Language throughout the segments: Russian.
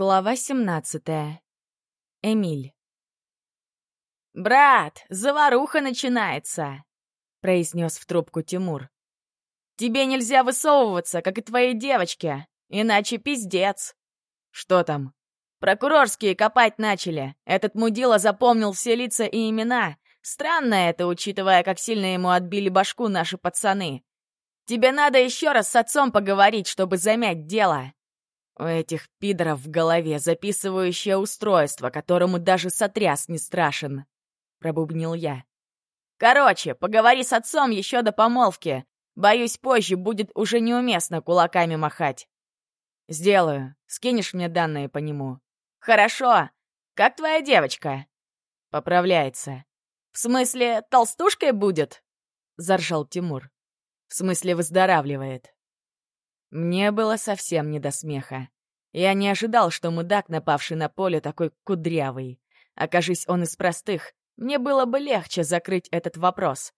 Глава 17. Эмиль. «Брат, заваруха начинается!» — произнес в трубку Тимур. «Тебе нельзя высовываться, как и твоей девочке, иначе пиздец!» «Что там?» «Прокурорские копать начали. Этот мудила запомнил все лица и имена. Странно это, учитывая, как сильно ему отбили башку наши пацаны. Тебе надо еще раз с отцом поговорить, чтобы замять дело!» У этих пидоров в голове записывающее устройство, которому даже сотряс не страшен. Пробубнил я. Короче, поговори с отцом еще до помолвки. Боюсь, позже будет уже неуместно кулаками махать. Сделаю. Скинешь мне данные по нему. Хорошо. Как твоя девочка? Поправляется. В смысле, толстушкой будет? Заржал Тимур. В смысле, выздоравливает. Мне было совсем не до смеха. Я не ожидал, что мудак, напавший на поле, такой кудрявый. Окажись он из простых, мне было бы легче закрыть этот вопрос.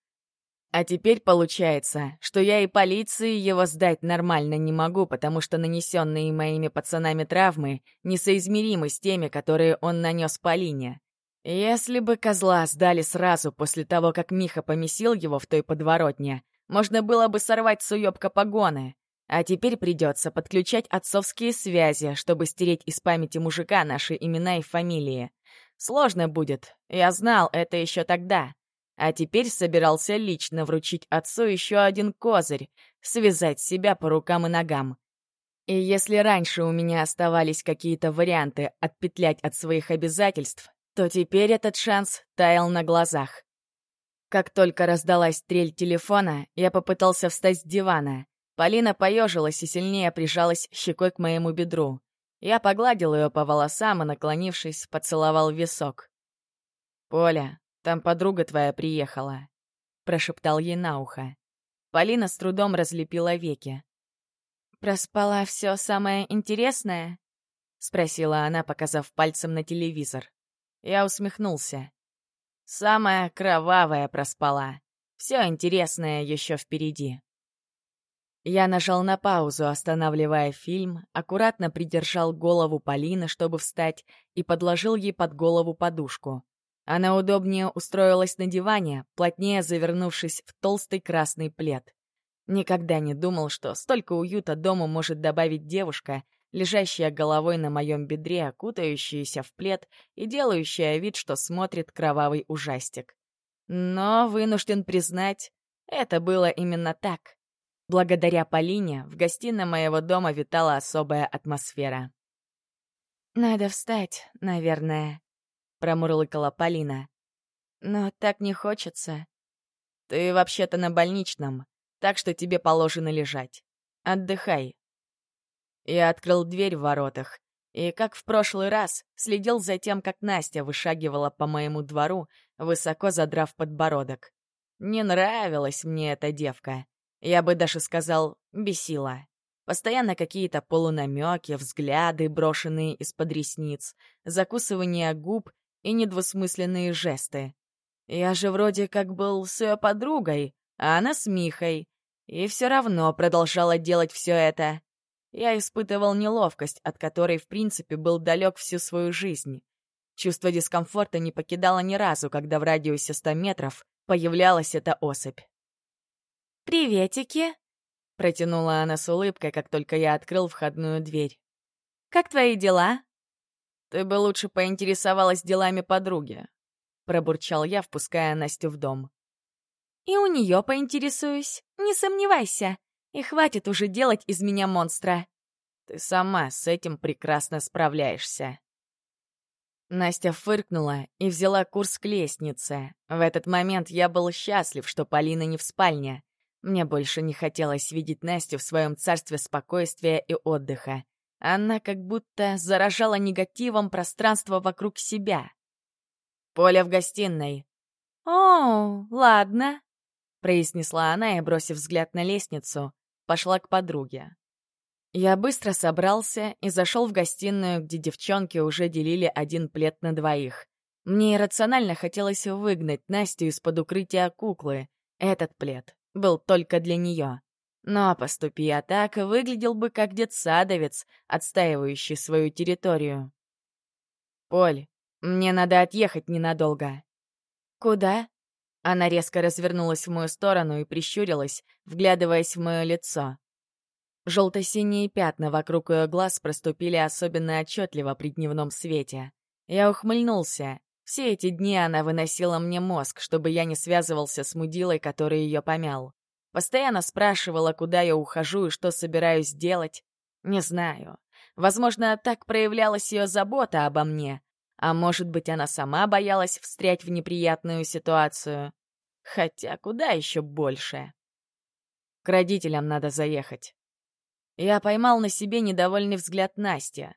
А теперь получается, что я и полиции его сдать нормально не могу, потому что нанесенные моими пацанами травмы несоизмеримы с теми, которые он нанес Полине. Если бы козла сдали сразу после того, как Миха помесил его в той подворотне, можно было бы сорвать с уёбка погоны. А теперь придется подключать отцовские связи, чтобы стереть из памяти мужика наши имена и фамилии. Сложно будет, я знал это еще тогда. А теперь собирался лично вручить отцу еще один козырь — связать себя по рукам и ногам. И если раньше у меня оставались какие-то варианты отпетлять от своих обязательств, то теперь этот шанс таял на глазах. Как только раздалась трель телефона, я попытался встать с дивана. Полина поежилась и сильнее прижалась щекой к моему бедру. Я погладил ее по волосам и, наклонившись, поцеловал висок. «Поля, там подруга твоя приехала», — прошептал ей на ухо. Полина с трудом разлепила веки. «Проспала все самое интересное?» — спросила она, показав пальцем на телевизор. Я усмехнулся. «Самая кровавая проспала. Все интересное еще впереди». Я нажал на паузу, останавливая фильм, аккуратно придержал голову Полины, чтобы встать, и подложил ей под голову подушку. Она удобнее устроилась на диване, плотнее завернувшись в толстый красный плед. Никогда не думал, что столько уюта дому может добавить девушка, лежащая головой на моем бедре, окутающаяся в плед и делающая вид, что смотрит кровавый ужастик. Но, вынужден признать, это было именно так. Благодаря Полине в гостиной моего дома витала особая атмосфера. «Надо встать, наверное», — промурлыкала Полина. «Но так не хочется». «Ты вообще-то на больничном, так что тебе положено лежать. Отдыхай». Я открыл дверь в воротах и, как в прошлый раз, следил за тем, как Настя вышагивала по моему двору, высоко задрав подбородок. Не нравилась мне эта девка. Я бы даже сказал, бесила. Постоянно какие-то полунамеки, взгляды, брошенные из-под ресниц, закусывание губ и недвусмысленные жесты. Я же вроде как был с ее подругой, а она с Михой. И все равно продолжала делать все это. Я испытывал неловкость, от которой, в принципе, был далек всю свою жизнь. Чувство дискомфорта не покидало ни разу, когда в радиусе 100 метров появлялась эта особь. «Приветики!» — протянула она с улыбкой, как только я открыл входную дверь. «Как твои дела?» «Ты бы лучше поинтересовалась делами подруги», — пробурчал я, впуская Настю в дом. «И у нее поинтересуюсь, не сомневайся. И хватит уже делать из меня монстра». «Ты сама с этим прекрасно справляешься». Настя фыркнула и взяла курс к лестнице. В этот момент я был счастлив, что Полина не в спальне. Мне больше не хотелось видеть Настю в своем царстве спокойствия и отдыха. Она как будто заражала негативом пространство вокруг себя. «Поля в гостиной». «О, ладно», — произнесла она и, бросив взгляд на лестницу, пошла к подруге. Я быстро собрался и зашел в гостиную, где девчонки уже делили один плед на двоих. Мне иррационально хотелось выгнать Настю из-под укрытия куклы. Этот плед был только для нее. Но, поступи я так, выглядел бы как детсадовец, отстаивающий свою территорию. «Поль, мне надо отъехать ненадолго». «Куда?» Она резко развернулась в мою сторону и прищурилась, вглядываясь в мое лицо. Желто-синие пятна вокруг ее глаз проступили особенно отчетливо при дневном свете. Я ухмыльнулся. Все эти дни она выносила мне мозг, чтобы я не связывался с мудилой, который ее помял. Постоянно спрашивала, куда я ухожу и что собираюсь делать. Не знаю. Возможно, так проявлялась ее забота обо мне. А может быть, она сама боялась встрять в неприятную ситуацию. Хотя куда еще больше? К родителям надо заехать. Я поймал на себе недовольный взгляд Насти.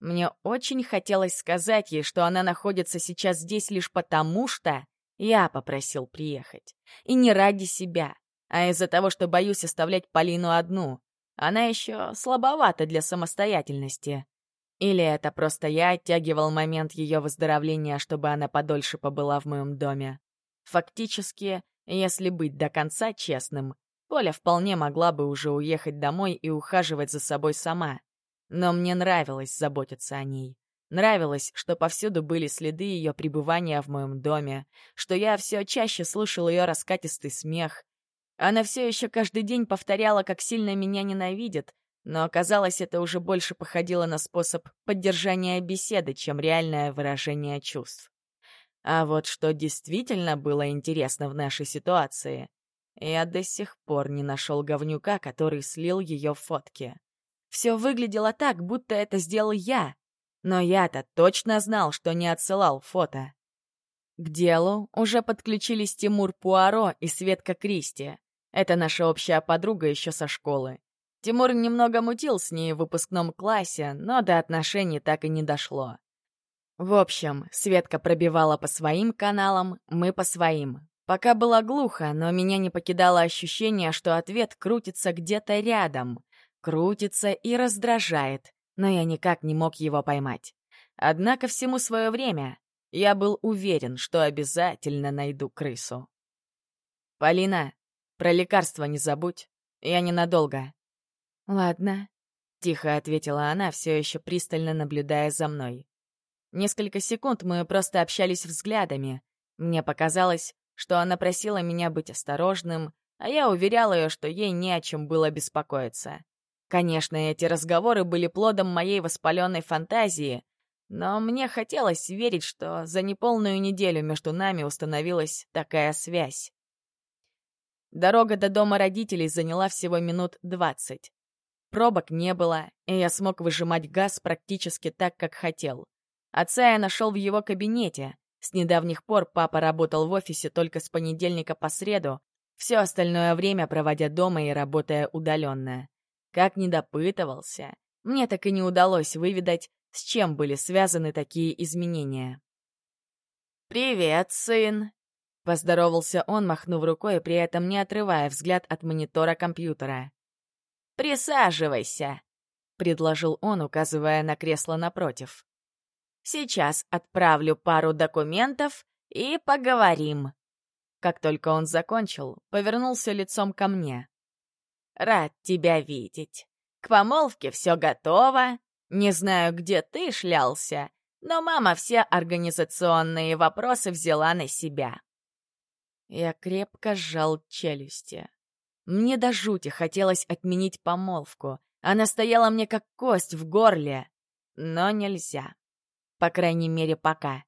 Мне очень хотелось сказать ей, что она находится сейчас здесь лишь потому, что я попросил приехать. И не ради себя, а из-за того, что боюсь оставлять Полину одну. Она еще слабовата для самостоятельности. Или это просто я оттягивал момент ее выздоровления, чтобы она подольше побыла в моем доме. Фактически, если быть до конца честным, Поля вполне могла бы уже уехать домой и ухаживать за собой сама. Но мне нравилось заботиться о ней. Нравилось, что повсюду были следы ее пребывания в моем доме, что я все чаще слышал ее раскатистый смех. Она все еще каждый день повторяла, как сильно меня ненавидит, но оказалось, это уже больше походило на способ поддержания беседы, чем реальное выражение чувств. А вот что действительно было интересно в нашей ситуации, я до сих пор не нашел говнюка, который слил ее фотки. Все выглядело так, будто это сделал я. Но я-то точно знал, что не отсылал фото. К делу уже подключились Тимур Пуаро и Светка Кристи. Это наша общая подруга еще со школы. Тимур немного мутил с ней в выпускном классе, но до отношений так и не дошло. В общем, Светка пробивала по своим каналам, мы по своим. Пока было глухо, но меня не покидало ощущение, что ответ крутится где-то рядом крутится и раздражает, но я никак не мог его поймать. Однако всему свое время я был уверен, что обязательно найду крысу. «Полина, про лекарство не забудь, я ненадолго». «Ладно», — тихо ответила она, все еще пристально наблюдая за мной. Несколько секунд мы просто общались взглядами. Мне показалось, что она просила меня быть осторожным, а я уверял ее, что ей не о чем было беспокоиться. Конечно, эти разговоры были плодом моей воспаленной фантазии, но мне хотелось верить, что за неполную неделю между нами установилась такая связь. Дорога до дома родителей заняла всего минут двадцать. Пробок не было, и я смог выжимать газ практически так, как хотел. Отца я нашел в его кабинете. С недавних пор папа работал в офисе только с понедельника по среду, все остальное время проводя дома и работая удаленно. Как ни допытывался, мне так и не удалось выведать, с чем были связаны такие изменения. «Привет, сын!» — поздоровался он, махнув рукой при этом не отрывая взгляд от монитора компьютера. «Присаживайся!» — предложил он, указывая на кресло напротив. «Сейчас отправлю пару документов и поговорим». Как только он закончил, повернулся лицом ко мне. Рад тебя видеть. К помолвке все готово. Не знаю, где ты шлялся, но мама все организационные вопросы взяла на себя. Я крепко сжал челюсти. Мне до жути хотелось отменить помолвку. Она стояла мне как кость в горле. Но нельзя. По крайней мере, пока.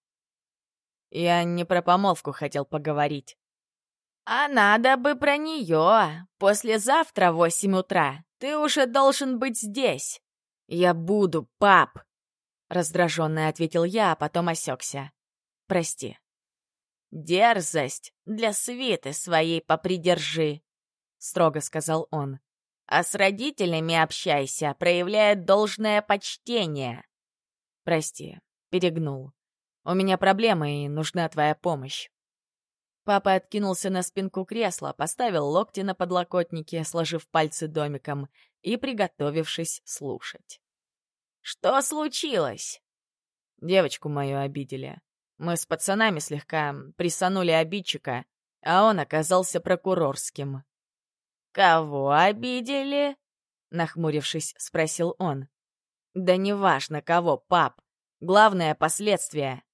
Я не про помолвку хотел поговорить. «А надо бы про нее. Послезавтра в восемь утра. Ты уже должен быть здесь». «Я буду, пап!» Раздраженно ответил я, а потом осекся. «Прости». «Дерзость для свиты своей попридержи», — строго сказал он. «А с родителями общайся, проявляя должное почтение». «Прости, перегнул. У меня проблемы, и нужна твоя помощь». Папа откинулся на спинку кресла, поставил локти на подлокотники, сложив пальцы домиком и приготовившись слушать. «Что случилось?» Девочку мою обидели. Мы с пацанами слегка присанули обидчика, а он оказался прокурорским. «Кого обидели?» — нахмурившись, спросил он. «Да неважно, кого, пап. Главное — последствия».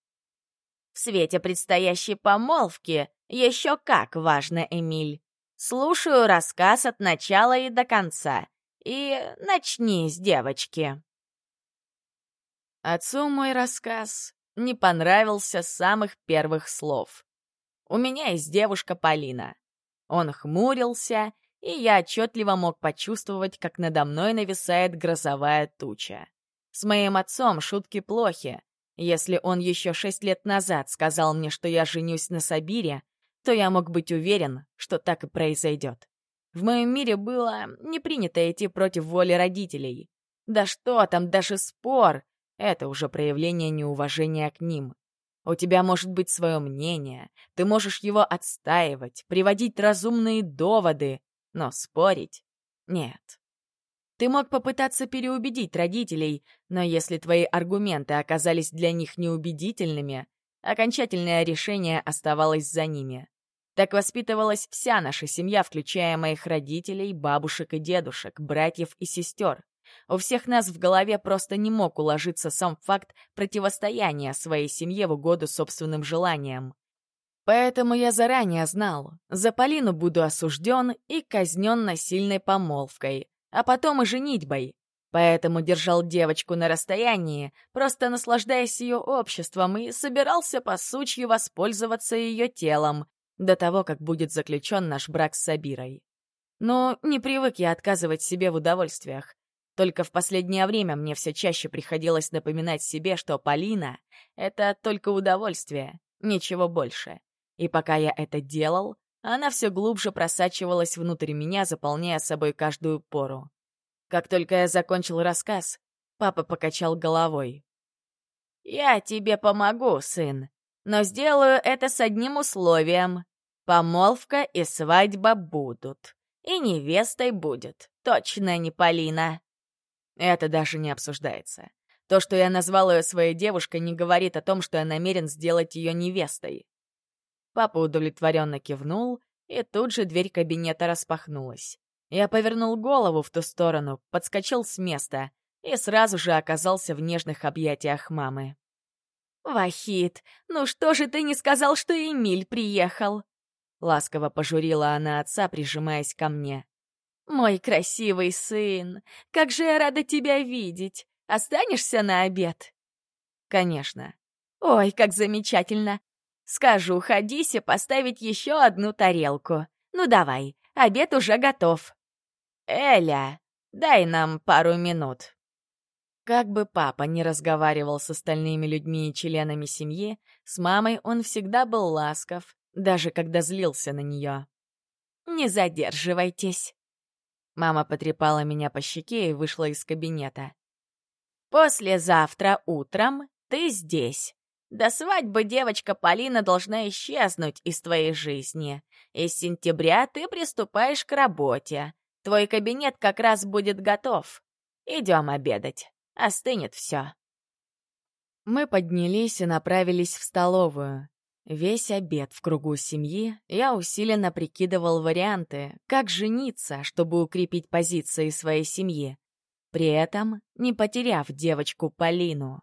«В свете предстоящей помолвки еще как важно, Эмиль. Слушаю рассказ от начала и до конца. И начни с девочки». Отцу мой рассказ не понравился с самых первых слов. У меня есть девушка Полина. Он хмурился, и я отчетливо мог почувствовать, как надо мной нависает грозовая туча. С моим отцом шутки плохи. Если он еще шесть лет назад сказал мне, что я женюсь на Сабире, то я мог быть уверен, что так и произойдет. В моем мире было не принято идти против воли родителей. Да что там, даже спор — это уже проявление неуважения к ним. У тебя может быть свое мнение, ты можешь его отстаивать, приводить разумные доводы, но спорить — нет. Ты мог попытаться переубедить родителей, но если твои аргументы оказались для них неубедительными, окончательное решение оставалось за ними. Так воспитывалась вся наша семья, включая моих родителей, бабушек и дедушек, братьев и сестер. У всех нас в голове просто не мог уложиться сам факт противостояния своей семье в угоду собственным желаниям. Поэтому я заранее знал, за Полину буду осужден и казнен насильной помолвкой, а потом и женитьбой. Поэтому держал девочку на расстоянии, просто наслаждаясь ее обществом и собирался по сучью воспользоваться ее телом до того, как будет заключен наш брак с Сабирой. Но не привык я отказывать себе в удовольствиях. Только в последнее время мне все чаще приходилось напоминать себе, что Полина — это только удовольствие, ничего больше. И пока я это делал, она все глубже просачивалась внутрь меня, заполняя собой каждую пору. Как только я закончил рассказ, папа покачал головой. «Я тебе помогу, сын, но сделаю это с одним условием. Помолвка и свадьба будут. И невестой будет, точно не Полина». Это даже не обсуждается. То, что я назвал ее своей девушкой, не говорит о том, что я намерен сделать ее невестой. Папа удовлетворенно кивнул, и тут же дверь кабинета распахнулась. Я повернул голову в ту сторону, подскочил с места и сразу же оказался в нежных объятиях мамы. «Вахид, ну что же ты не сказал, что Эмиль приехал?» Ласково пожурила она отца, прижимаясь ко мне. «Мой красивый сын, как же я рада тебя видеть! Останешься на обед?» «Конечно». «Ой, как замечательно! Скажу Хадисе поставить еще одну тарелку. Ну давай, обед уже готов». «Эля, дай нам пару минут». Как бы папа не разговаривал с остальными людьми и членами семьи, с мамой он всегда был ласков, даже когда злился на нее. «Не задерживайтесь». Мама потрепала меня по щеке и вышла из кабинета. «Послезавтра утром ты здесь. До свадьбы девочка Полина должна исчезнуть из твоей жизни. Из сентября ты приступаешь к работе. Твой кабинет как раз будет готов. Идем обедать. Остынет все». Мы поднялись и направились в столовую. Весь обед в кругу семьи я усиленно прикидывал варианты, как жениться, чтобы укрепить позиции своей семьи, при этом не потеряв девочку Полину.